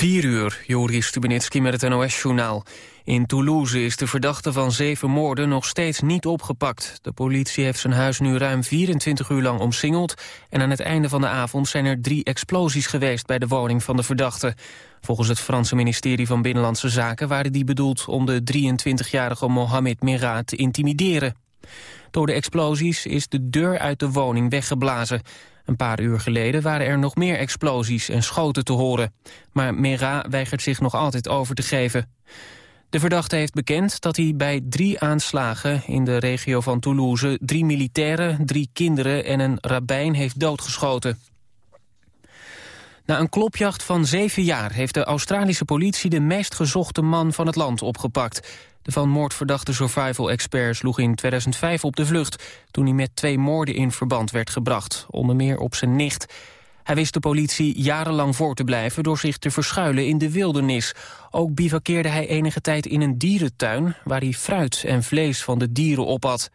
4 uur, Joris Stubenitski met het NOS-journaal. In Toulouse is de verdachte van zeven moorden nog steeds niet opgepakt. De politie heeft zijn huis nu ruim 24 uur lang omsingeld... en aan het einde van de avond zijn er drie explosies geweest... bij de woning van de verdachte. Volgens het Franse ministerie van Binnenlandse Zaken... waren die bedoeld om de 23-jarige Mohamed Merah te intimideren. Door de explosies is de deur uit de woning weggeblazen. Een paar uur geleden waren er nog meer explosies en schoten te horen. Maar Mera weigert zich nog altijd over te geven. De verdachte heeft bekend dat hij bij drie aanslagen in de regio van Toulouse... drie militairen, drie kinderen en een rabbijn heeft doodgeschoten. Na een klopjacht van zeven jaar heeft de Australische politie... de meest gezochte man van het land opgepakt. De van moord verdachte survival-expert sloeg in 2005 op de vlucht... toen hij met twee moorden in verband werd gebracht, onder meer op zijn nicht. Hij wist de politie jarenlang voor te blijven door zich te verschuilen in de wildernis. Ook bivakkeerde hij enige tijd in een dierentuin... waar hij fruit en vlees van de dieren opat.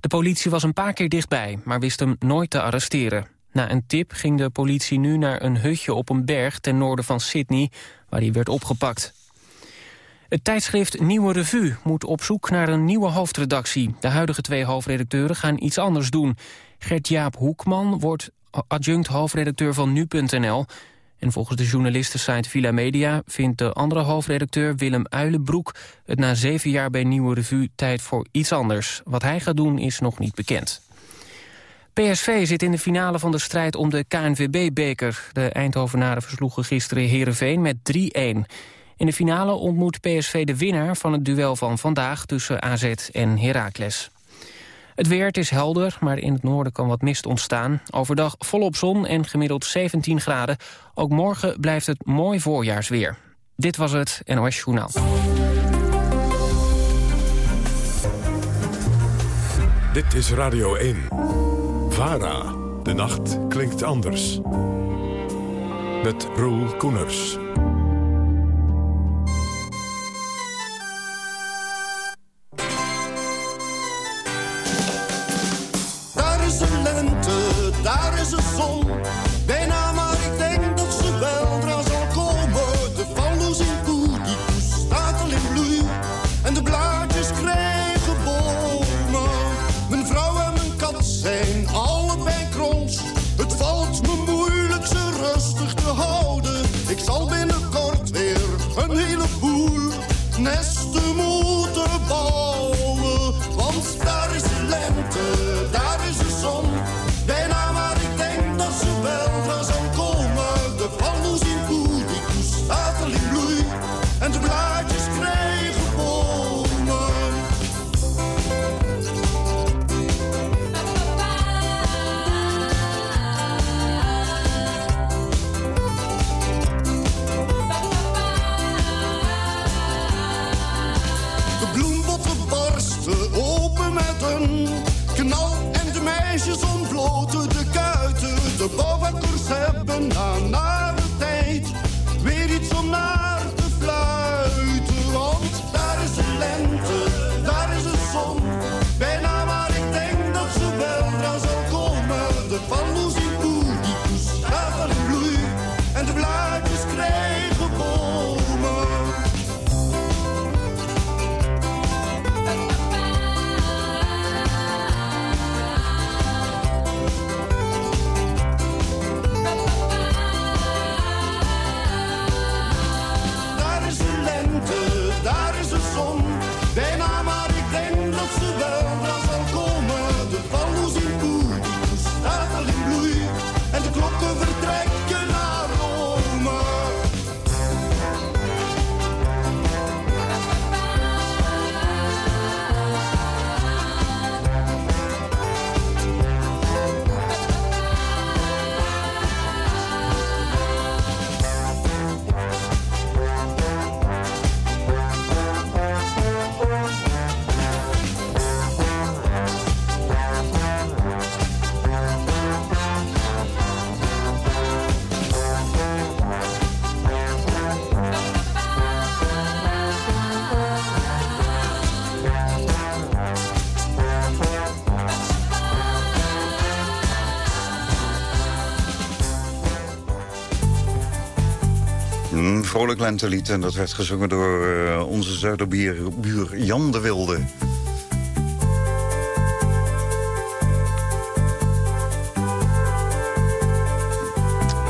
De politie was een paar keer dichtbij, maar wist hem nooit te arresteren. Na een tip ging de politie nu naar een hutje op een berg ten noorden van Sydney... waar hij werd opgepakt. Het tijdschrift Nieuwe Revue moet op zoek naar een nieuwe hoofdredactie. De huidige twee hoofdredacteuren gaan iets anders doen. Gert-Jaap Hoekman wordt adjunct hoofdredacteur van Nu.nl... En volgens de journalistensite Villa Media vindt de andere hoofdredacteur Willem Uilenbroek het na zeven jaar bij Nieuwe Revue tijd voor iets anders. Wat hij gaat doen is nog niet bekend. PSV zit in de finale van de strijd om de KNVB-beker. De Eindhovenaren versloegen gisteren Heerenveen met 3-1. In de finale ontmoet PSV de winnaar van het duel van vandaag tussen AZ en Heracles. Het weer, is helder, maar in het noorden kan wat mist ontstaan. Overdag volop zon en gemiddeld 17 graden. Ook morgen blijft het mooi voorjaarsweer. Dit was het NOS Journaal. Dit is Radio 1. VARA. De nacht klinkt anders. Met Roel Koeners. Vrolijk lentelied en dat werd gezongen door uh, onze zuiderbuur Jan de Wilde.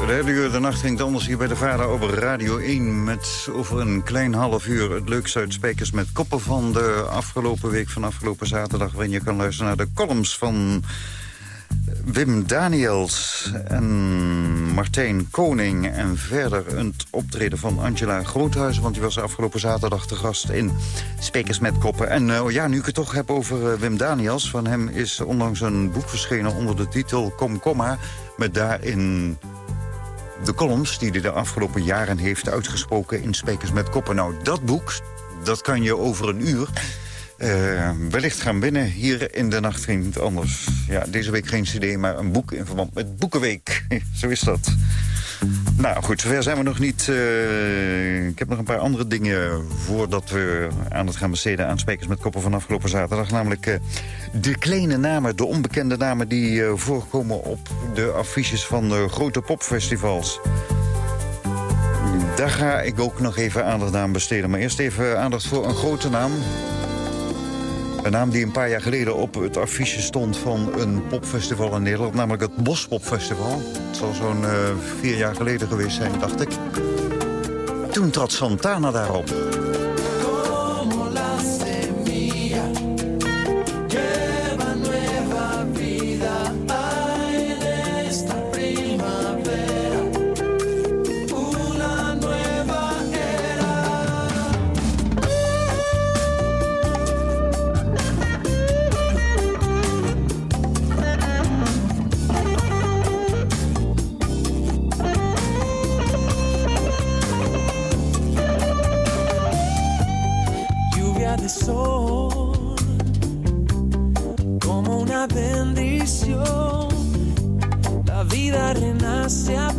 derde de nacht ging anders hier bij de Vader op Radio 1... met over een klein half uur het leukste uit Spijkers met Koppen van de afgelopen week... van afgelopen zaterdag, waarin je kan luisteren naar de columns van... Wim Daniels en Martijn Koning. En verder een optreden van Angela Groothuizen... want die was afgelopen zaterdag te gast in Spijkers met Koppen. En uh, ja, nu ik het toch heb over uh, Wim Daniels... van hem is onlangs een boek verschenen onder de titel Kom Komma... met daarin de columns die hij de afgelopen jaren heeft uitgesproken in Sprekers met Koppen. Nou, dat boek, dat kan je over een uur uh, wellicht gaan binnen hier in de Nacht Ging het Anders. Ja, deze week geen cd, maar een boek in verband met Boekenweek. Zo is dat. Nou goed, zover zijn we nog niet. Uh, ik heb nog een paar andere dingen voordat we aan het gaan besteden aan Sprekers met Koppen van afgelopen zaterdag. Namelijk uh, de kleine namen, de onbekende namen die uh, voorkomen op de affiches van de grote popfestivals. Daar ga ik ook nog even aandacht aan besteden. Maar eerst even aandacht voor een grote naam. Een naam die een paar jaar geleden op het affiche stond van een popfestival in Nederland. Namelijk het Bospopfestival. Het zal zo'n uh, vier jaar geleden geweest zijn, dacht ik. Toen trad Santana daarop. Yeah.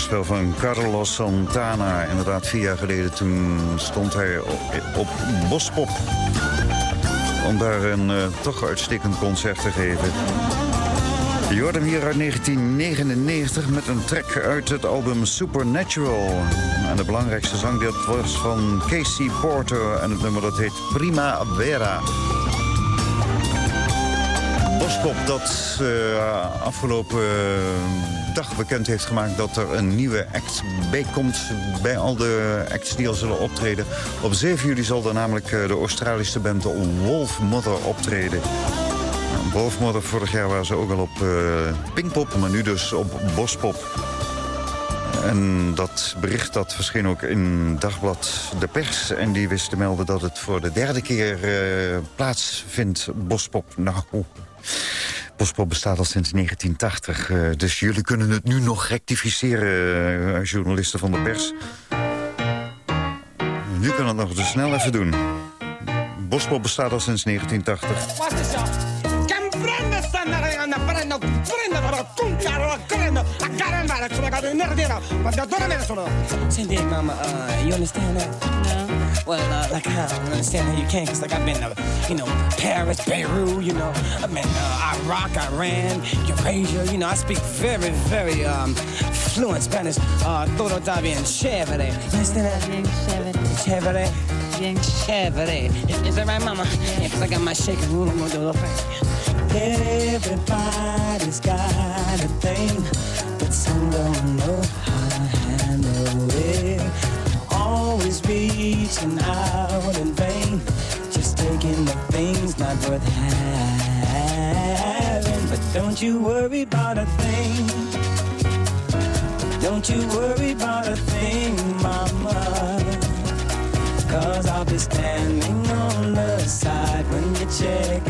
Gitaarspel van Carlos Santana. Inderdaad, vier jaar geleden toen stond hij op, op Bospop. Om daar een uh, toch uitstekend concert te geven. Je hoort hem hier uit 1999 met een track uit het album Supernatural. En de belangrijkste zang dat was van Casey Porter. En het nummer dat heet Primavera. Bospop dat uh, afgelopen dag bekend heeft gemaakt... dat er een nieuwe act bij komt bij al de acts die al zullen optreden. Op 7 juli zal er namelijk uh, de Australische band Wolfmother optreden. Wolfmother, vorig jaar waren ze ook al op Pinkpop, maar nu dus op Bospop. En dat bericht dat verscheen ook in Dagblad De Pers. En die wist te melden dat het voor de derde keer uh, plaatsvindt, Bospop. Nou, Bospop bestaat al sinds 1980. Uh, dus jullie kunnen het nu nog rectificeren, uh, journalisten van de pers. Nu kan het nog te snel even doen. Bospop bestaat al sinds 1980. Cindy, mama, uh, you understand that? No. Well, uh, like, I don't understand how you can, because, like, I've been, uh, you know, Paris, Beirut, you know, I've been uh, Iraq, Iran, Eurasia, you know, I speak very, very um, fluent Spanish. Uh, todo está bien chévere. You understand that? Bien chévere. Chévere. Bien chévere. Is, is that right, mama? Yeah, because I got my shaking room, I'm going to do a little thing. Everybody's got a thing, but some don't know how to handle it. Always reaching out in vain, just taking the things not worth having. But don't you worry about a thing. Don't you worry about a thing, mama. Cause I'll be standing on the side when you check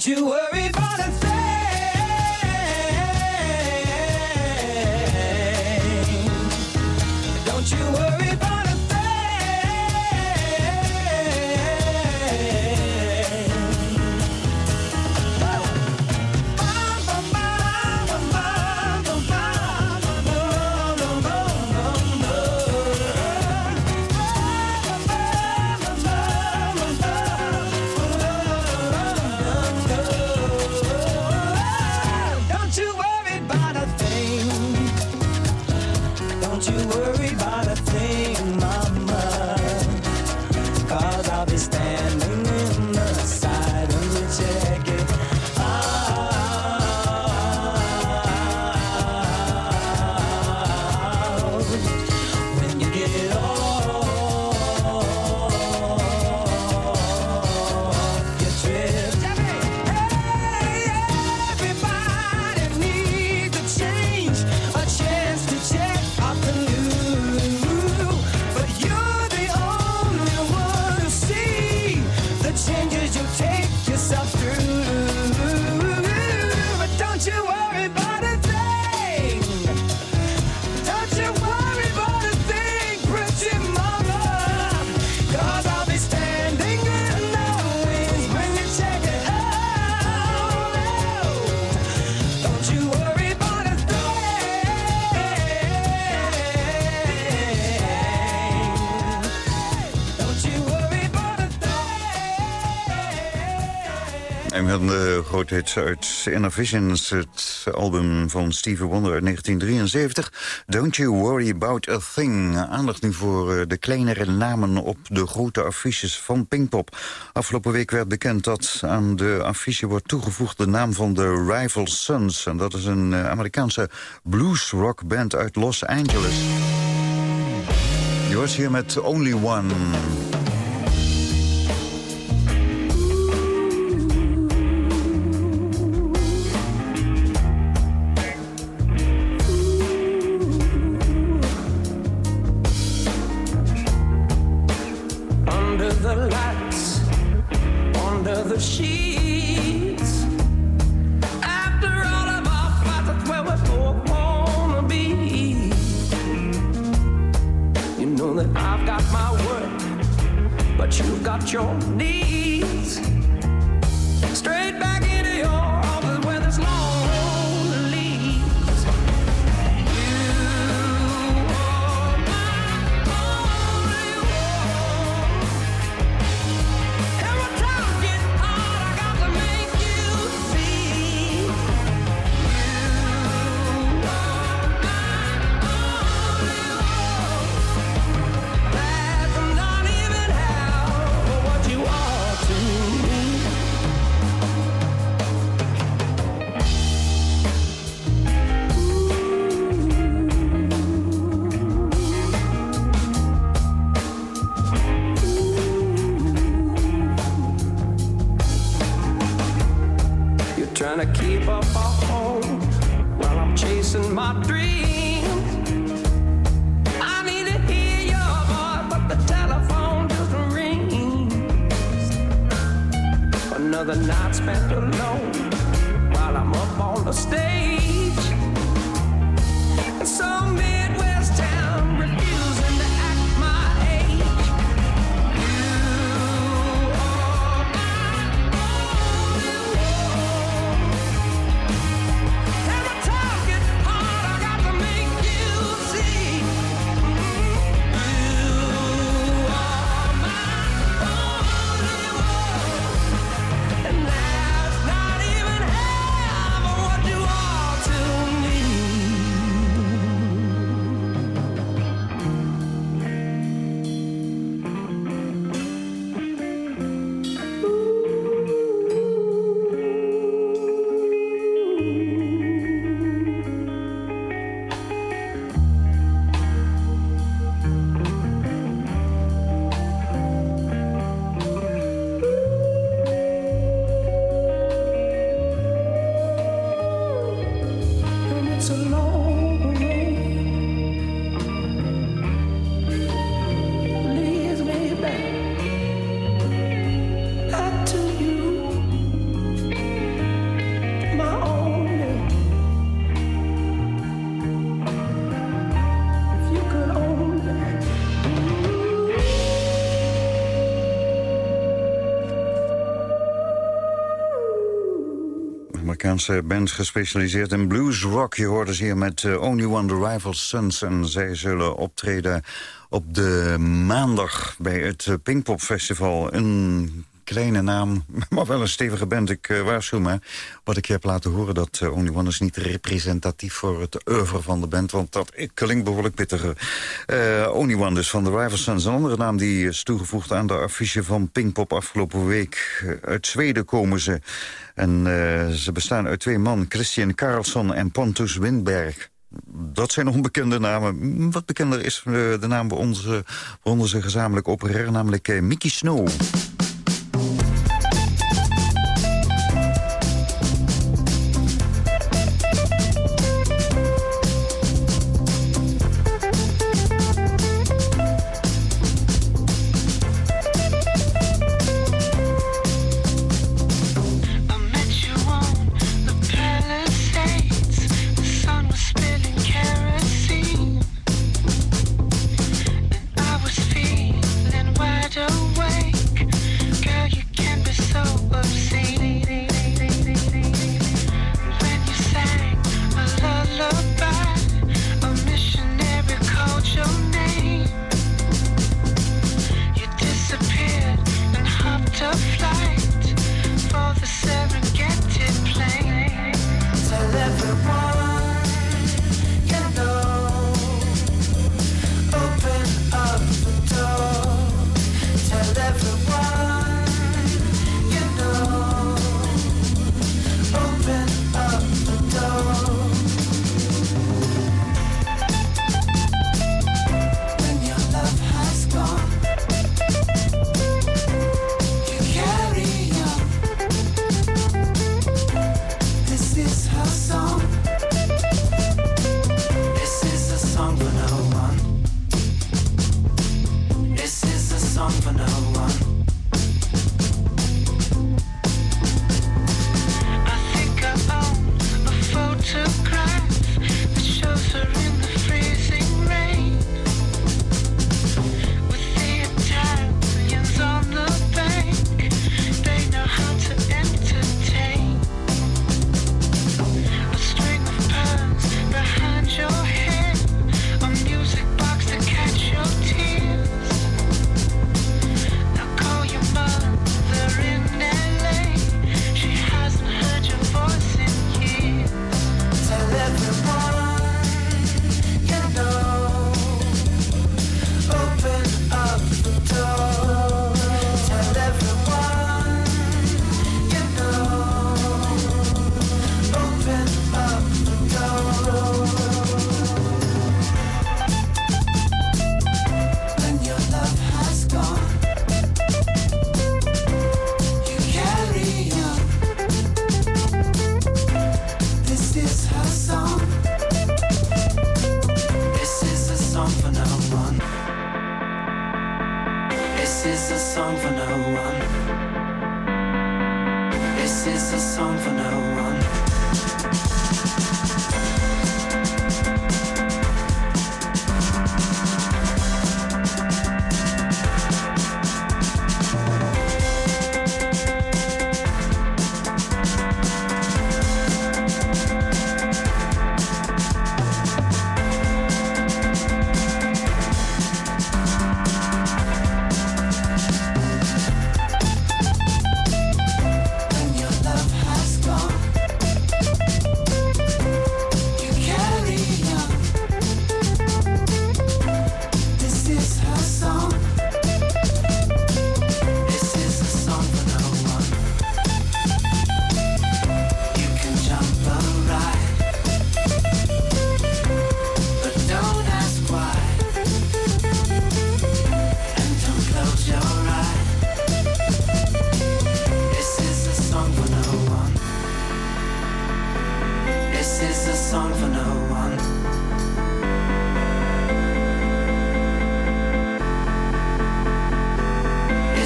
Don't you worry uit Inner Visions, het album van Stevie Wonder uit 1973. Don't You Worry About a Thing. Aandacht nu voor eh, de kleinere namen op de grote affiches van Pinkpop. Afgelopen week werd bekend dat aan de affiche wordt toegevoegd de naam van de Rival Sons. En dat is een eh, Amerikaanse blues-rock band uit Los Angeles. Je was hier met Only One. Under the lights, under the sheets. After all of our fights, that's where we both wanna be. You know that I've got my work, but you've got your needs. Straight Amerikaanse band gespecialiseerd in blues rock. Je hoorde ze hier met eh, Only One The Rival Sons. En zij zullen optreden op de maandag bij het eh, Pinkpop Festival. Een kleine naam, maar wel een stevige band. Ik eh, waarschuw me. Wat ik je heb laten horen, dat eh, Only One is niet representatief voor het oeuvre van de band. Want dat klinkt behoorlijk pittiger. Eh Only One dus van The Rival Sons. Een andere naam die is toegevoegd aan de affiche van Pinkpop afgelopen week. Uit Zweden komen ze. En ze bestaan uit twee man, Christian Karlsson en Pontus Windberg. Dat zijn onbekende namen. Wat bekender is de naam waaronder ze gezamenlijk opereren, namelijk Mickey Snow.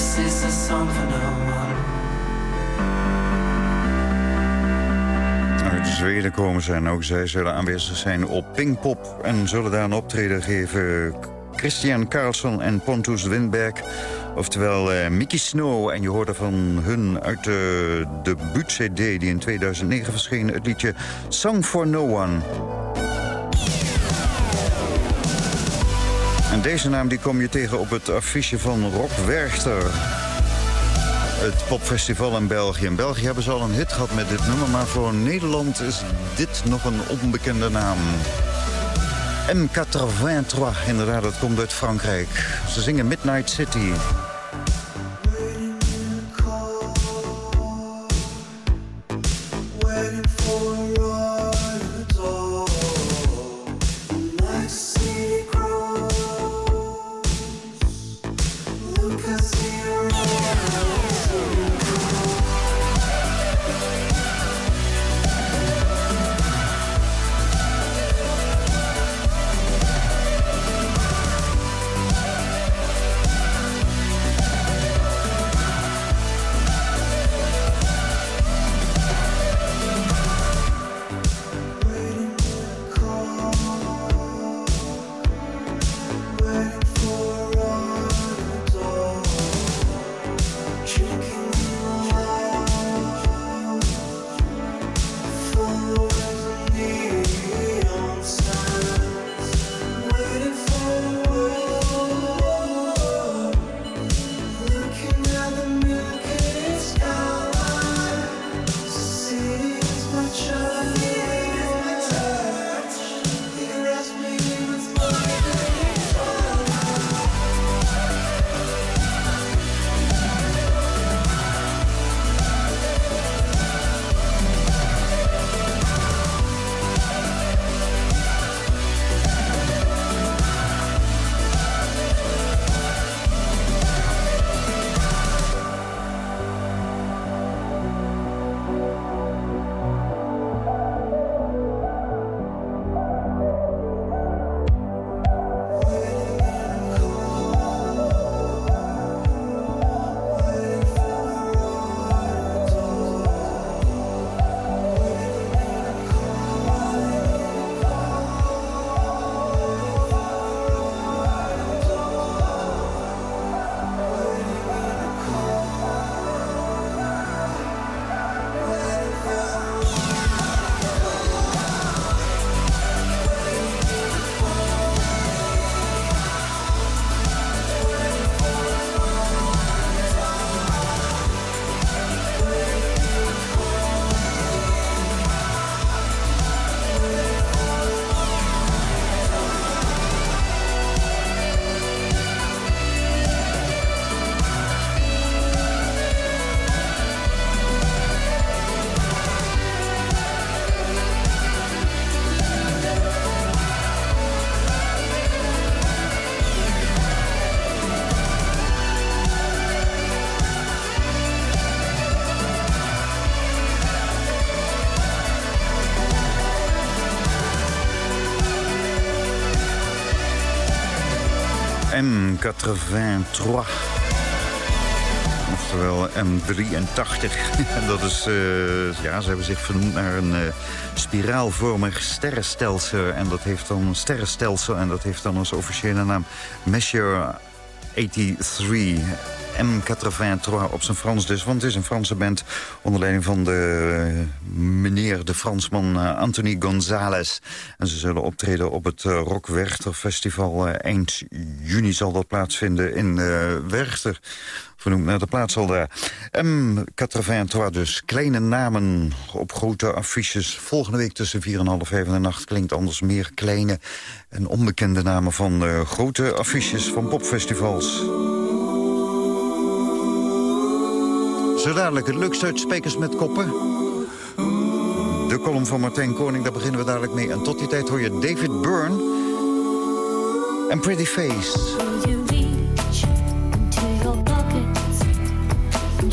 This is a song for no one. Uit Zweden komen zijn, ook zij zullen aanwezig zijn op Pinkpop... en zullen daar een optreden geven Christian Carlson en Pontus Windberg. Oftewel eh, Mickey Snow. En je hoorde van hun uit de debuut-cd die in 2009 verscheen... het liedje Song for No One. En deze naam die kom je tegen op het affiche van Rob Werchter. Het popfestival in België. In België hebben ze al een hit gehad met dit nummer... maar voor Nederland is dit nog een onbekende naam. M83, inderdaad, dat komt uit Frankrijk. Ze zingen Midnight City. M83. Oftewel M83. En dat is, eh, ja, ze hebben zich vernoemd naar een eh, spiraalvormig sterrenstelsel. En dat heeft dan een sterrenstelsel en dat heeft dan als officiële naam Messier 83. M83 op zijn Frans dus, want het is een Franse band... onder leiding van de eh, meneer, de Fransman eh, Anthony González. En ze zullen optreden op het uh, Rock Werchter Festival. eh, eind juni zal dat plaatsvinden in eh, Werchter. Vernoemd naar de plaats al daar. M83 dus. Kleine namen op grote affiches. Volgende week tussen 4 en half 5 in de nacht klinkt anders meer kleine en onbekende namen van eh, grote affiches van popfestivals. Zo dadelijk het leukste uit Spijkers met Koppen. De column van Martijn Koning, daar beginnen we dadelijk mee. En tot die tijd hoor je David Byrne en Pretty Face.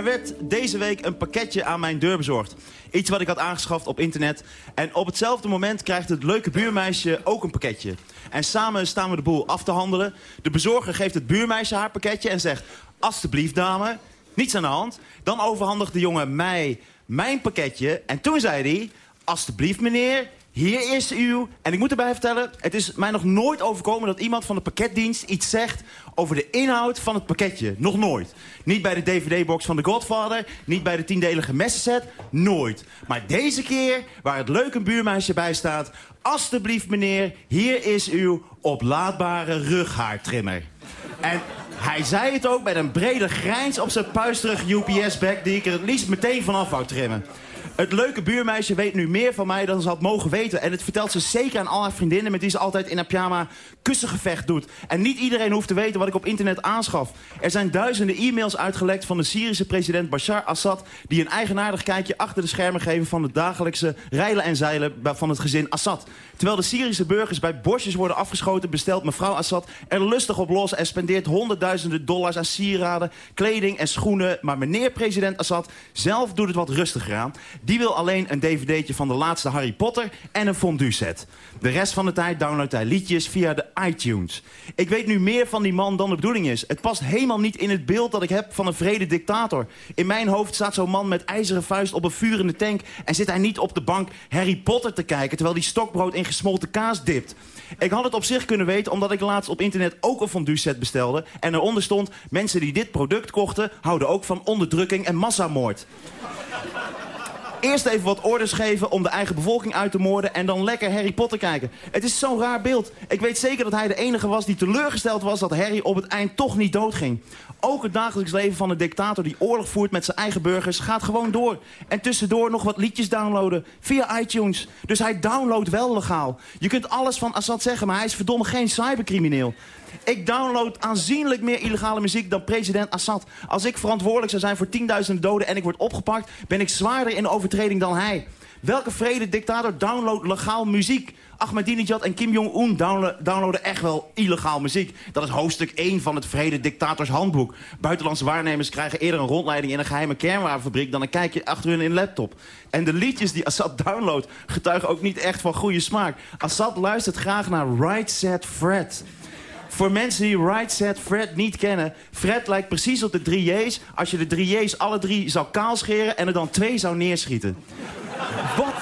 er werd deze week een pakketje aan mijn deur bezorgd. Iets wat ik had aangeschaft op internet. En op hetzelfde moment krijgt het leuke buurmeisje ook een pakketje. En samen staan we de boel af te handelen. De bezorger geeft het buurmeisje haar pakketje en zegt... Alsjeblieft, dame, niets aan de hand. Dan overhandigt de jongen mij mijn pakketje. En toen zei hij... Alsjeblieft, meneer, hier is uw... En ik moet erbij vertellen, het is mij nog nooit overkomen... dat iemand van de pakketdienst iets zegt over de inhoud van het pakketje. Nog nooit. Niet bij de DVD-box van The Godfather, niet bij de tiendelige messenset, nooit. Maar deze keer, waar het leuke buurmeisje bij staat... Alsjeblieft, meneer, hier is uw oplaadbare rughaartrimmer. En hij zei het ook met een brede grijns op zijn puisterige UPS-bag... die ik er het liefst meteen vanaf wou trimmen. Het leuke buurmeisje weet nu meer van mij dan ze had mogen weten. En het vertelt ze zeker aan al haar vriendinnen... met wie ze altijd in haar pyjama kussengevecht doet. En niet iedereen hoeft te weten wat ik op internet aanschaf. Er zijn duizenden e-mails uitgelekt van de Syrische president Bashar Assad... die een eigenaardig kijkje achter de schermen geven... van het dagelijkse rijlen en zeilen van het gezin Assad. Terwijl de Syrische burgers bij bosjes worden afgeschoten... bestelt mevrouw Assad er lustig op los... en spendeert honderdduizenden dollars aan sieraden, kleding en schoenen. Maar meneer president Assad zelf doet het wat rustiger aan. Die wil alleen een dvd'tje van de laatste Harry Potter en een fondue set. De rest van de tijd downloadt hij liedjes via de iTunes. Ik weet nu meer van die man dan de bedoeling is. Het past helemaal niet in het beeld dat ik heb van een vrede dictator. In mijn hoofd staat zo'n man met ijzeren vuist op een vurende tank... en zit hij niet op de bank Harry Potter te kijken... terwijl hij stokbrood in gesmolten kaas dipt. Ik had het op zich kunnen weten omdat ik laatst op internet ook een fondue set bestelde... en eronder stond, mensen die dit product kochten... houden ook van onderdrukking en massamoord. Eerst even wat orders geven om de eigen bevolking uit te moorden... en dan lekker Harry Potter kijken. Het is zo'n raar beeld. Ik weet zeker dat hij de enige was die teleurgesteld was... dat Harry op het eind toch niet doodging. Ook het dagelijks leven van een dictator die oorlog voert met zijn eigen burgers... gaat gewoon door. En tussendoor nog wat liedjes downloaden via iTunes. Dus hij downloadt wel legaal. Je kunt alles van Assad zeggen, maar hij is verdomme geen cybercrimineel. Ik download aanzienlijk meer illegale muziek dan president Assad. Als ik verantwoordelijk zou zijn voor tienduizenden doden en ik word opgepakt... ben ik zwaarder in overtreding dan hij. Welke vrede dictator downloadt legaal muziek? Ahmadinejad en Kim Jong-un downlo- downloaden echt wel illegaal muziek. Dat is hoofdstuk 1 van het vrede dictators handboek. Buitenlandse waarnemers krijgen eerder een rondleiding in een geheime kernwapenfabriek... dan een kijkje achter hun in laptop. En de liedjes die Assad downloadt getuigen ook niet echt van goede smaak. Assad luistert graag naar Right Set Fred... Voor mensen die Right Set Fred niet kennen... Fred lijkt precies op de drie J's... als je de drie J's alle drie zou kaalscheren... en er dan twee zou neerschieten. Wat,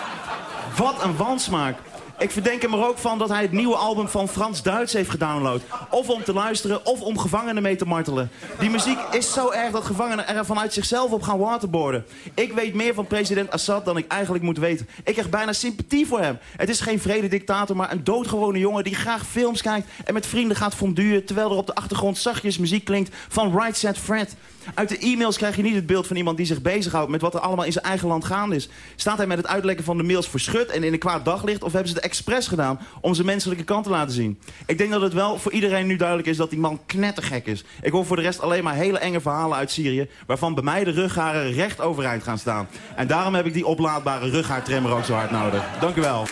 wat een wansmaak. Ik verdenk hem er ook van dat hij het nieuwe album van Frans Duits heeft gedownload. Of om te luisteren, of om gevangenen mee te martelen. Die muziek is zo erg dat gevangenen er vanuit zichzelf op gaan waterboarden. Ik weet meer van president Assad dan ik eigenlijk moet weten. Ik krijg bijna sympathie voor hem. Het is geen vrededictator, maar een doodgewone jongen... die graag films kijkt en met vrienden gaat fonduen... terwijl er op de achtergrond zachtjes muziek klinkt van Right Set Fred... Uit de e-mails krijg je niet het beeld van iemand die zich bezighoudt... met wat er allemaal in zijn eigen land gaande is. Staat hij met het uitlekken van de mails verschut en in een kwaad daglicht... of hebben ze het expres gedaan om zijn menselijke kant te laten zien? Ik denk dat het wel voor iedereen nu duidelijk is dat die man knettergek is. Ik hoor voor de rest alleen maar hele enge verhalen uit Syrië... waarvan bij mij de rugharen recht overeind gaan staan. En daarom heb ik die oplaadbare rughaartrimmer ook zo hard nodig. Dank u wel.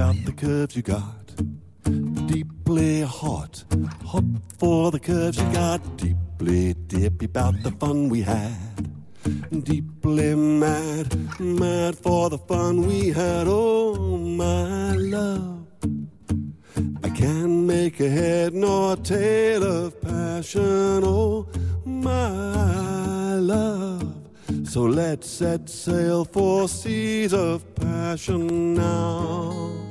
About the curves you got. Deeply hot, hot for the curves you got. Deeply dippy about the fun we had. Deeply mad, mad for the fun we had. Oh, my love. I can't make a head nor tail of passion. Oh, my love. So let's set sail for seas of passion now.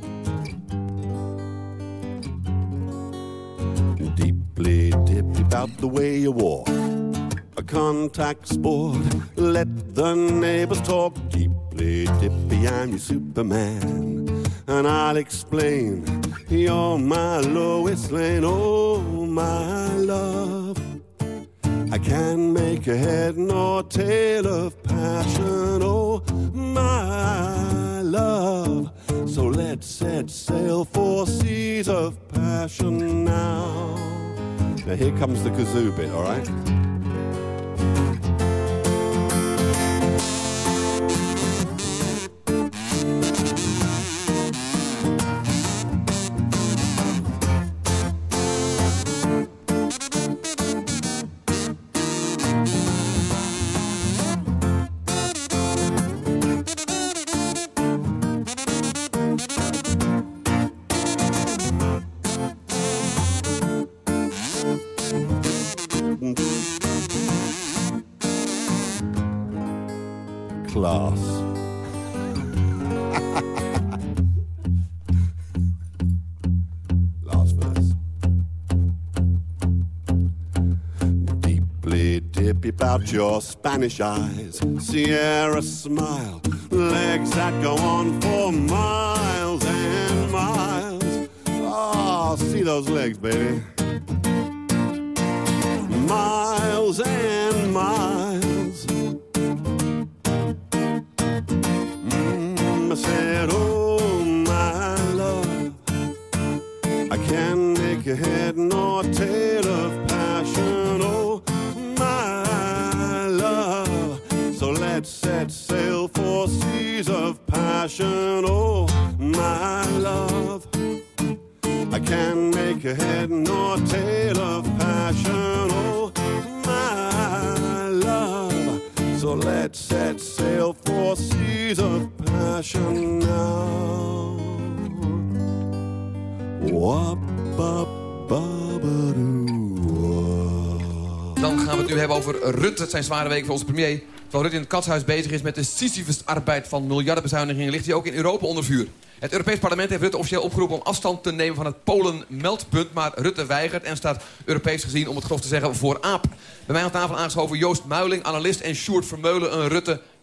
Deeply dippy about the way you walk. A contact sport. Let the neighbors talk. Deeply dippy, I'm your Superman. And I'll explain. You're my Lois Lane. Oh, my love. I can't make a head nor tail of passion, oh my love. So let's set sail for seas of passion now. Now here comes the kazoo bit, all right? Class. Last verse. Deeply dippy about your Spanish eyes. Sierra smile. Legs that go on for miles and miles. Oh, see those legs, baby. Miles and miles. Mm, I said, oh, my love. I can't make your head nor tail of passion, oh, my love. So let's set sail for seas of passion, oh, my love. I can make a head nor tail of passion, oh, my love. So let's set sail for seas of passion now. Dan gaan we het nu hebben over Rutte. Zijn zware weken voor onze premier. Terwijl Rutte in het katshuis bezig is met de Sisyphus-arbeid van miljardenbezuinigingen... ligt hij ook in Europa onder vuur. Het Europees Parlement heeft Rutte officieel opgeroepen om afstand te nemen van het Polen-meldpunt. Maar Rutte weigert en staat Europees gezien, om het grof te zeggen, voor aap. Bij mij aan tafel aangeschoven Joost Muiling, analist en Sjoerd Vermeulen, een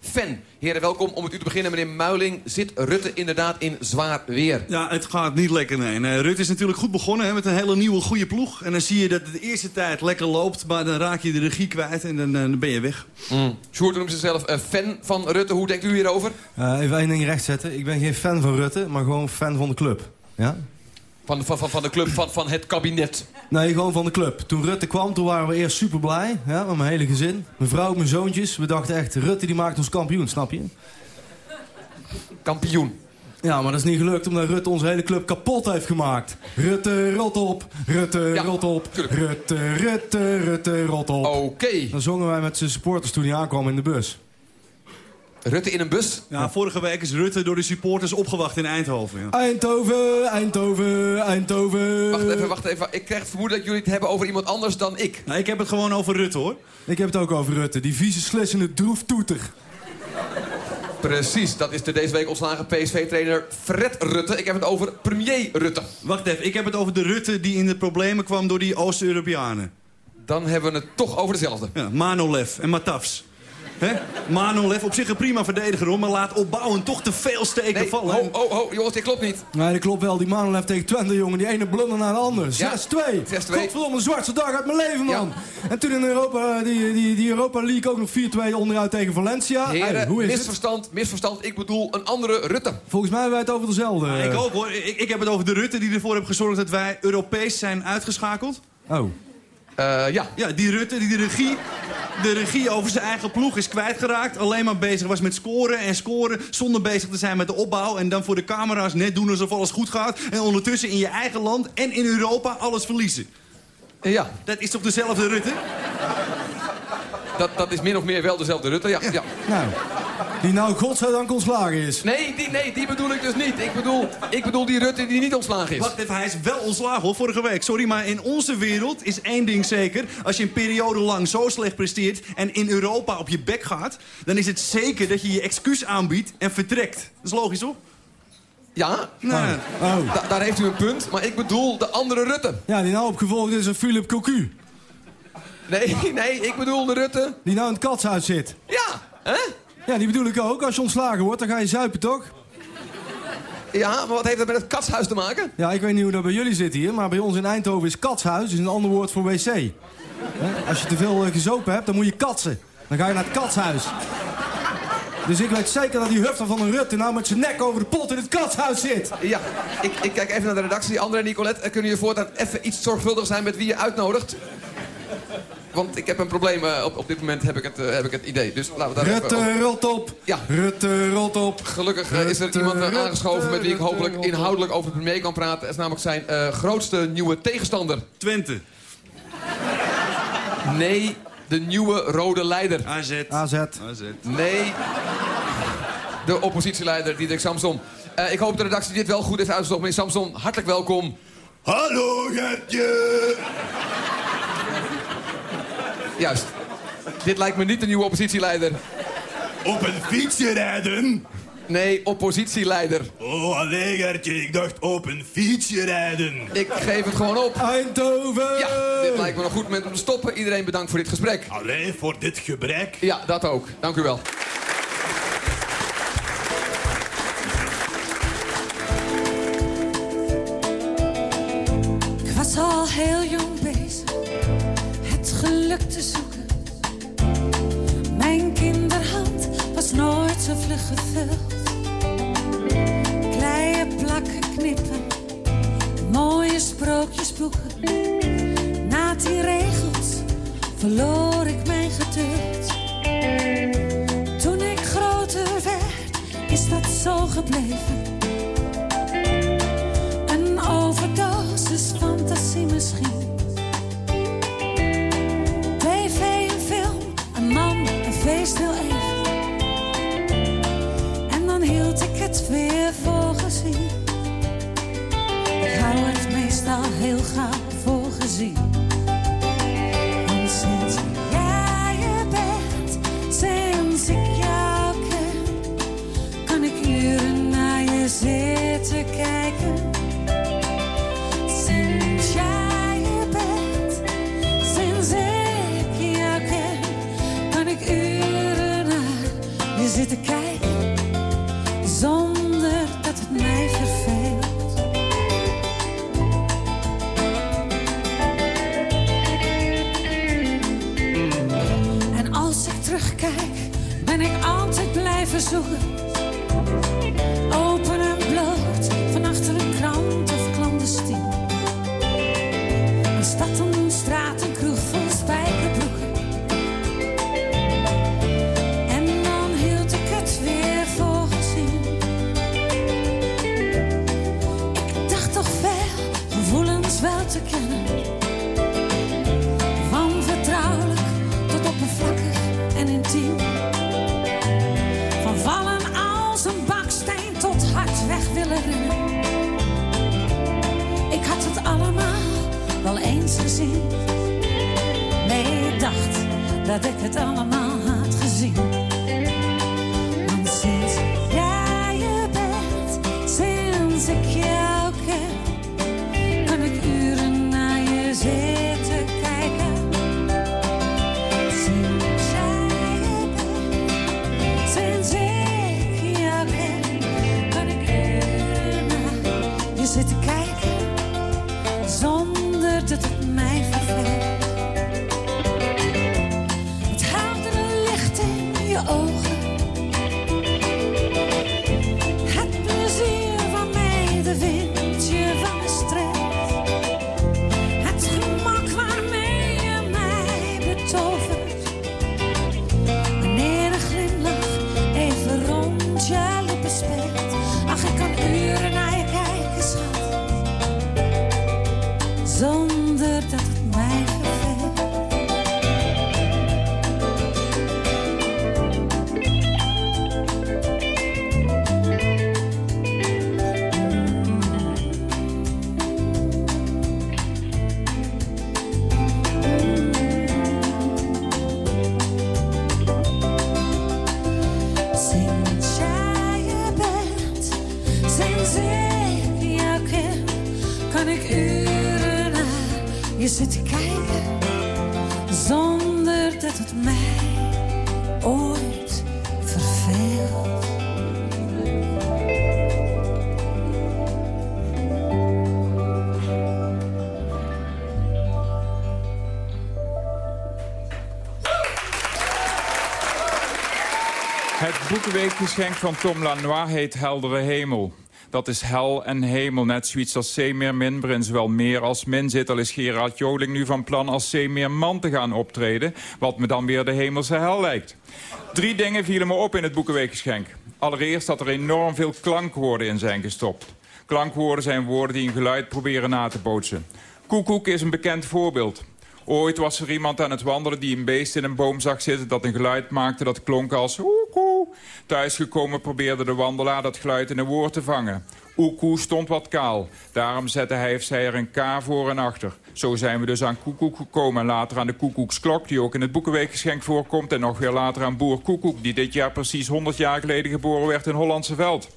Rutte-fan. Heren, welkom. Om met u te beginnen, meneer Muiling, zit Rutte inderdaad in zwaar weer? Ja, het gaat niet lekker, nee. nee Rutte is natuurlijk goed begonnen hè, met een hele nieuwe goede ploeg. En dan zie je dat het de eerste tijd lekker loopt, maar dan raak je de regie kwijt en dan, eh, dan ben je weg. Mm. Sjoerd noemt zichzelf een fan van Rutte. Hoe denkt u hierover? Eh, even één ding rechtzetten. Ik ben geen fan van Rutte, maar gewoon fan van de club. Ja? Van, van, van, van de club, van, van het kabinet. Nee, gewoon van de club. Toen Rutte kwam, toen waren we eerst super blij. Ja, met mijn hele gezin. Mijn vrouw, mijn zoontjes. We dachten echt, Rutte die maakt ons kampioen, snap je? Kampioen. Ja, maar dat is niet gelukt omdat Rutte onze hele club kapot heeft gemaakt. Rutte, rot op. Rutte, Ja, rot op. tuurlijk. Rutte, Rutte, Rutte, rot op. Oké. Dan zongen wij met zijn supporters toen hij aankwam in de bus. Rutte in een bus? Ja, vorige week is Rutte door de supporters opgewacht in Eindhoven. Ja. Eindhoven, Eindhoven, Eindhoven. Wacht even, wacht even. Ik krijg het vermoeden dat jullie het hebben over iemand anders dan ik. Nou, ik heb het gewoon over Rutte, hoor. Ik heb het ook over Rutte, die vieze slissende droeftoeter. Precies, dat is de deze week ontslagen PSV-trainer Fred Rutte. Ik heb het over premier Rutte. Wacht even, ik heb het over de Rutte die in de problemen kwam door die Oost-Europeanen. Dan hebben we het toch over dezelfde. Ja, Manolev en Matafs. Hè? Manolev, op zich een prima verdediger, hoor, maar laat opbouwen toch te veel steken Nee, vallen. ho, ho, ho, jongens, dit klopt niet. Nee, dat klopt wel. Die man heeft tegen Twente, jongen. Die ene blunder naar de ander. 6-2. Ja, 6-2. Godverdomme, de zwartste dag uit mijn leven, man. En toen in Europa, die, die, die Europa League ook nog 4-2 onderuit tegen Valencia. Hey, hoe is het? misverstand, misverstand. Ik bedoel een andere Rutte. Volgens mij hebben wij het over dezelfde. Ja, ik ook, hoor. Ik, ik heb het over de Rutte die ervoor heeft gezorgd dat wij Europees zijn uitgeschakeld. Oh. Eh, ja. Ja, die Rutte die de regie, de regie over zijn eigen ploeg is kwijtgeraakt. Alleen maar bezig was met scoren en scoren. Zonder bezig te zijn met de opbouw. En dan voor de camera's net doen alsof alles goed gaat. En ondertussen in je eigen land en in Europa alles verliezen. Eh, Ja, Dat is toch dezelfde Rutte? dat, dat is min of meer wel dezelfde Rutte. Ja, ja. Nou, die nou godzijdank ontslagen is. Nee, die, nee, die bedoel ik dus niet. Ik bedoel, ik bedoel die Rutte die niet ontslagen is. Wacht even, hij is wel ontslagen hoor, vorige week. Sorry, maar in onze wereld is één ding zeker. Als je een periode lang zo slecht presteert en in Europa op je bek gaat... dan is het zeker dat je je excuus aanbiedt en vertrekt. Dat is logisch, hoor? Ja, Nou, Oh. da- daar heeft u een punt. Maar ik bedoel de andere Rutte. Ja, die nou opgevolgd is een Philip Cocu. Nee, nee, ik bedoel de Rutte. Die nou in het katshuis zit. Ja, hè? Ja, die bedoel ik ook. Als je ontslagen wordt, dan ga je zuipen, toch? Ja, maar wat heeft dat met het katshuis te maken? Ja, ik weet niet hoe dat bij jullie zit hier, maar bij ons in Eindhoven is katshuis is een ander woord voor wc. Als je te veel eh, gezopen hebt, dan moet je katsen. Dan ga je naar het katshuis. Dus ik weet zeker dat die hufter van een Rutte nou met zijn nek over de pot in het katshuis zit. Ja, ik, ik kijk even naar de redactie. André en Nicolette, eh, kunnen jullie voortaan even iets zorgvuldig zijn met wie je uitnodigt? Want ik heb een probleem. eh, op, op dit moment heb ik, het, eh, heb ik het idee. Dus laten we daar even over- Rutte, rot op. Ja. Rutte, rot op. Gelukkig eh, is er Rutte, iemand Rutte, aangeschoven met wie ik hopelijk Rutte, inhoudelijk over de premier kan praten. Dat is namelijk zijn eh, grootste nieuwe tegenstander. Twente, Nee, de nieuwe rode leider. AZ. AZ. AZ. Nee, de oppositieleider Diederik Samson. Eh, ik hoop dat de redactie dit wel goed heeft uitgezocht. Meneer Samson, hartelijk welkom. Hallo Gertje! Juist. Dit lijkt me niet de nieuwe oppositieleider. Op een fietsje rijden? Nee, oppositieleider. Oh, alleen Gertje, ik dacht op een fietsje rijden. Ik geef het gewoon op. Eindhoven. Ja, dit lijkt me een goed moment om te stoppen. Iedereen bedankt voor dit gesprek. Alleen voor dit gebrek. Ja, dat ook. Dank u wel. heel jong bezig geluk te zoeken. Mijn kinderhand was nooit zo vlug gevuld. Kleien plakken knippen, mooie sprookjesboeken. Na tien regels verloor ik mijn geduld. Toen ik groter werd, is dat zo gebleven. Zoeken. Dat ik het allemaal boekenweekgeschenk van Tom Lanois heet Heldere Hemel. Dat is hel en hemel, net zoiets als Zeemeermin... waarin zowel meer als min zit. Al is Gerard Joling nu van plan als Zeemeerman te gaan optreden... wat me dan weer de hemelse hel lijkt. Drie dingen vielen me op in het boekenweekgeschenk. Allereerst dat er enorm veel klankwoorden in zijn gestopt. Klankwoorden zijn woorden die een geluid proberen na te bootsen. Koekoek is een bekend voorbeeld. Ooit was er iemand aan het wandelen die een beest in een boom zag zitten... dat een geluid maakte dat klonk als. Thuisgekomen probeerde de wandelaar dat geluid in een woord te vangen. Oekoe stond wat kaal. Daarom zette hij of zij er een K voor en achter. Zo zijn we dus aan koekoek gekomen en later aan de koekoeksklok... die ook in het Boekenweekgeschenk voorkomt... en nog weer later aan boer Koekoek... die dit jaar precies 100 jaar geleden geboren werd in Hollandse Veld.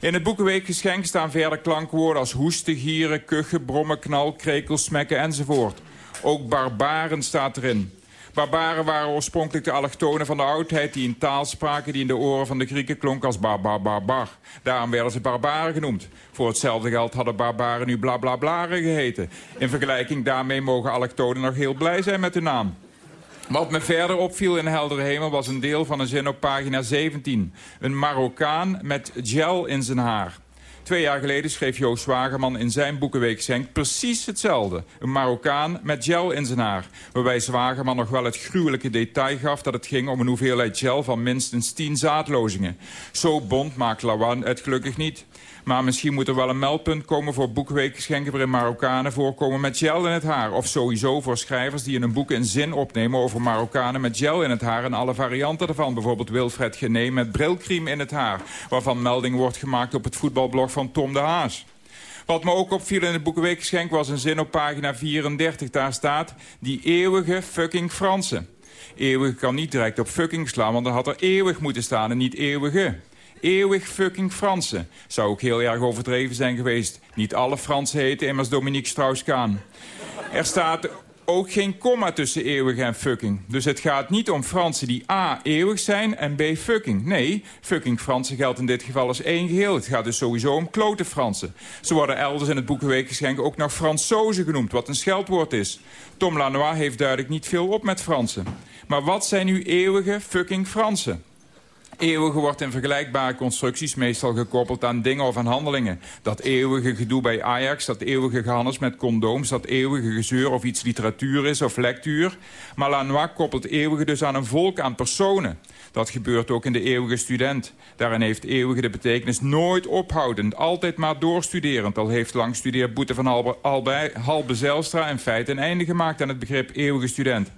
In het Boekenweekgeschenk staan verder klankwoorden als hoesten, gieren, kuchen, brommen, knal, krekel, smekken enzovoort. Ook barbaren staat erin. Barbaren waren oorspronkelijk de allochtonen van de oudheid... die een taal spraken die in de oren van de Grieken klonk als bar, bar, bar, bar. Daarom werden ze barbaren genoemd. Voor hetzelfde geld hadden barbaren nu bla, bla, blaren geheten. In vergelijking daarmee mogen allochtonen nog heel blij zijn met hun naam. Wat me verder opviel in Heldere Hemel was een deel van een zin op pagina 17. Een Marokkaan met gel in zijn haar. Twee jaar geleden schreef Joost Zwageman in zijn boekenweekschenk precies hetzelfde. Een Marokkaan met gel in zijn haar. Waarbij Zwageman nog wel het gruwelijke detail gaf dat het ging om een hoeveelheid gel van minstens 10 zaadlozingen. Zo bond maakt Lawan het gelukkig niet. Maar misschien moet er wel een meldpunt komen voor boekweekgeschenken... waarin Marokkanen voorkomen met gel in het haar. Of sowieso voor schrijvers die in een boek een zin opnemen... over Marokkanen met gel in het haar en alle varianten ervan. Bijvoorbeeld Wilfred Gené met brilkriem in het haar... waarvan melding wordt gemaakt op het voetbalblog van Tom de Haas. Wat me ook opviel in het Boekenweekgeschenk was een zin op pagina 34. Daar staat, die eeuwige fucking Fransen. Eeuwig kan niet direct op fucking slaan, want dan had er eeuwig moeten staan en niet eeuwige. Eeuwig fucking Fransen. Zou ook heel erg overdreven zijn geweest. Niet alle Fransen heten immers Dominique Strauss-Kaan. Er staat ook geen komma tussen eeuwig en fucking. Dus het gaat niet om Fransen die A, eeuwig zijn en B, fucking. Nee, fucking Fransen geldt in dit geval als één geheel. Het gaat dus sowieso om klote Fransen. Ze worden elders in het Boekenweekgeschenk ook nog Fransozen genoemd, wat een scheldwoord is. Tom Lanois heeft duidelijk niet veel op met Fransen. Maar wat zijn nu eeuwige fucking Fransen? Eeuwige wordt in vergelijkbare constructies meestal gekoppeld aan dingen of aan handelingen. Dat eeuwige gedoe bij Ajax, dat eeuwige gehannes met condooms... dat eeuwige gezeur of iets literatuur is of lectuur. Maar Lanois koppelt eeuwige dus aan een volk, aan personen. Dat gebeurt ook in de eeuwige student. Daarin heeft eeuwige de betekenis nooit ophoudend, altijd maar doorstuderend. Al heeft langstudeerboete van Halbe, Halbe, Halbe Zijlstra in feite een einde gemaakt aan het begrip eeuwige student.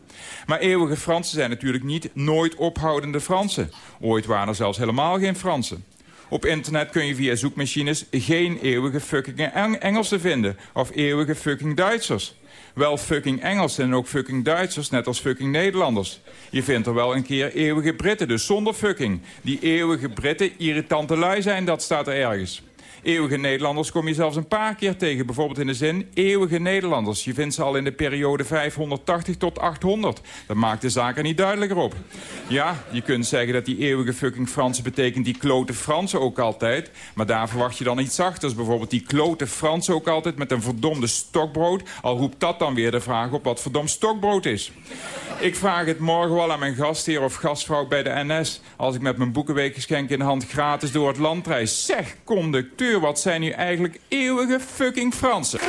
Maar eeuwige Fransen zijn natuurlijk niet nooit ophoudende Fransen. Ooit waren er zelfs helemaal geen Fransen. Op internet kun je via zoekmachines geen eeuwige fucking Eng Engelsen vinden. Of eeuwige fucking Duitsers. Wel fucking Engelsen en ook fucking Duitsers, net als fucking Nederlanders. Je vindt er wel een keer eeuwige Britten, dus zonder fucking. Die eeuwige Britten irritante lui zijn, dat staat er ergens. Eeuwige Nederlanders kom je zelfs een paar keer tegen. Bijvoorbeeld in de zin eeuwige Nederlanders. Je vindt ze al in de periode 580 tot 800. Dat maakt de zaak er niet duidelijker op. Ja, je kunt zeggen dat die eeuwige fucking Fransen betekent die klote Fransen ook altijd. Maar daar verwacht je dan iets achters. Bijvoorbeeld die klote Fransen ook altijd met een verdomde stokbrood. Al roept dat dan weer de vraag op wat verdomd stokbrood is. Ik vraag het morgen wel aan mijn gastheer of gastvrouw bij de NS... als ik met mijn boekenweekgeschenk in de hand gratis door het land reis. Zeg, conducteur, wat zijn fucking Fransen?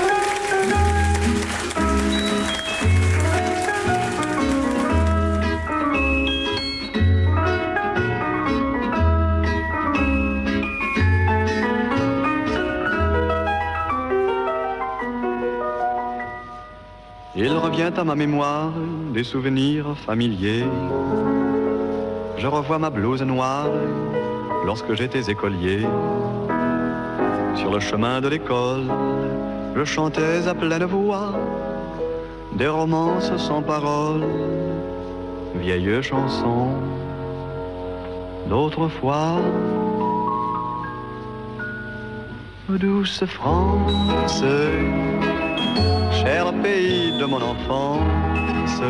Il revient à ma mémoire des souvenirs familiers. Je revois ma blouse noire lorsque j'étais écolier. Sur le chemin de l'école, je chantais à pleine voix des romances sans paroles, vieilles chansons d'autrefois. Douce France, cher pays de mon enfance,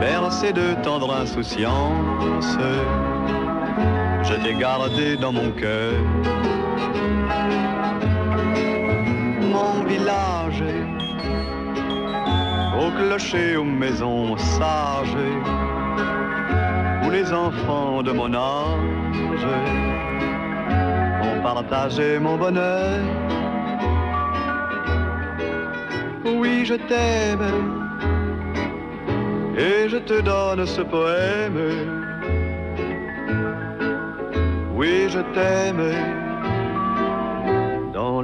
bercé de tendre insouciance, je t'ai gardé dans mon cœur. Mon village, au clocher, aux maisons sages, où les enfants de mon âge ont partagé mon bonheur. Oui, je t'aime et je te donne ce poème. Oui, je t'aime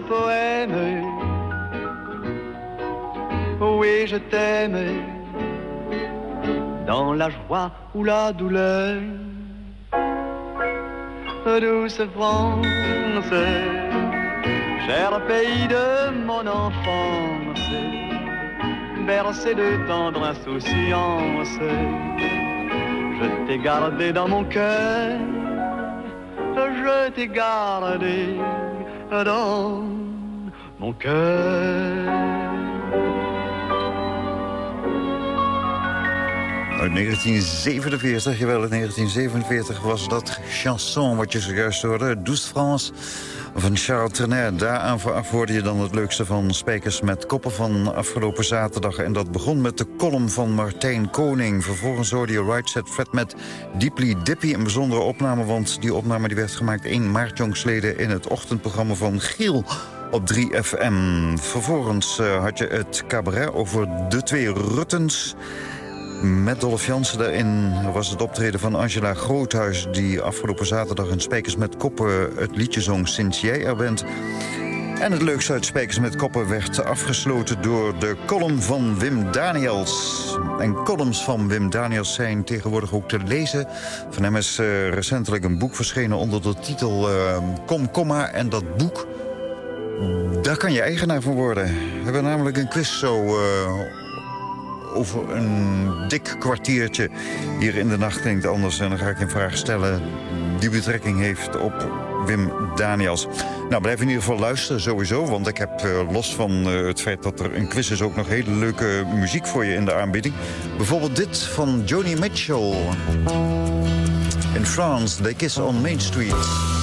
Poème. Oui, je t'aime. Dans la joie ou la douleur. Douce France, cher pays de mon enfance, bercé de tendre insouciance, je t'ai gardé dans mon cœur, je t'ai gardé dans mon cœur. Uit 1947, jawel, uit 1947 was dat chanson wat je zojuist hoorde. Douce France van Charles Trenet. Daaraan vooraf hoorde je dan het leukste van Spijkers met Koppen van afgelopen zaterdag. En dat begon met de column van Martijn Koning. Vervolgens hoorde je Right Set Fred met Deeply Dippy. Een bijzondere opname, want die opname die werd gemaakt 1 maart jongsleden... in het ochtendprogramma van Giel op 3FM. Vervolgens eh, had je het cabaret over de twee Ruttens... Met Dolph Jansen daarin was het optreden van Angela Groothuis... die afgelopen zaterdag in Spijkers met Koppen het liedje zong Sinds jij er bent. En het leukste uit Spijkers met Koppen werd afgesloten door de column van Wim Daniels. En columns van Wim Daniels zijn tegenwoordig ook te lezen. Van hem is eh, recentelijk een boek verschenen onder de titel eh, Kom, Komma. En dat boek, daar kan je eigenaar van worden. We hebben namelijk een quiz zo... eh, over een dik kwartiertje hier in de nacht klinkt anders. En dan ga ik een vraag stellen die betrekking heeft op Wim Daniels. Nou, blijf in ieder geval luisteren sowieso. Want ik heb eh, los van eh, het feit dat er een quiz is... ook nog hele leuke muziek voor je in de aanbieding. Bijvoorbeeld dit van Joni Mitchell. In France, They Kiss on Main Street.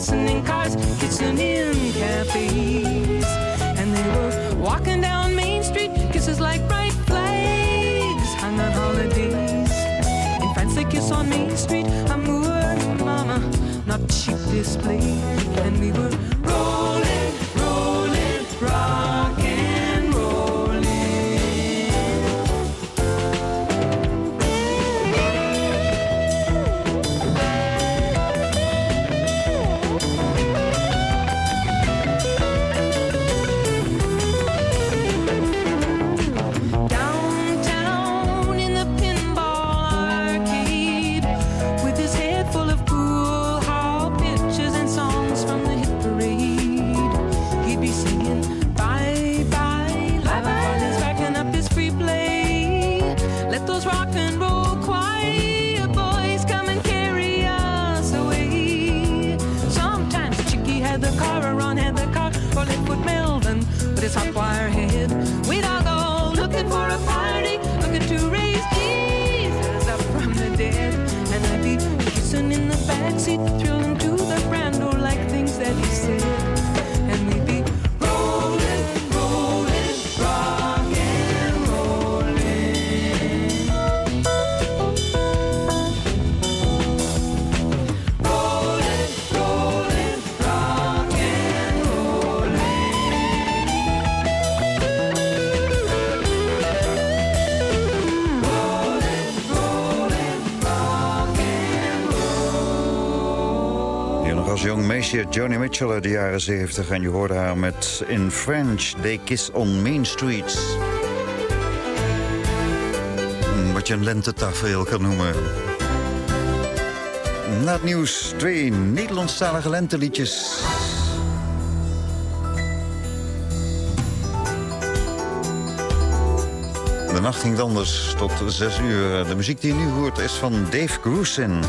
Kissing in cars, kissing in cafes, and they were walking down Main Street, kisses like bright flags hung on holidays. In France they kiss on Main Street, amour, mama, not cheap display. And we were was jong meisje Joni Mitchell uit de jaren 70. En je hoorde haar met In French, They Kiss on Main Streets. Hmm, Wat je een lentetafereel kan noemen. Na het nieuws twee Nederlandstalige lenteliedjes. De nacht ging anders tot 6 uur. De muziek die je nu hoort is van Dave Grusin.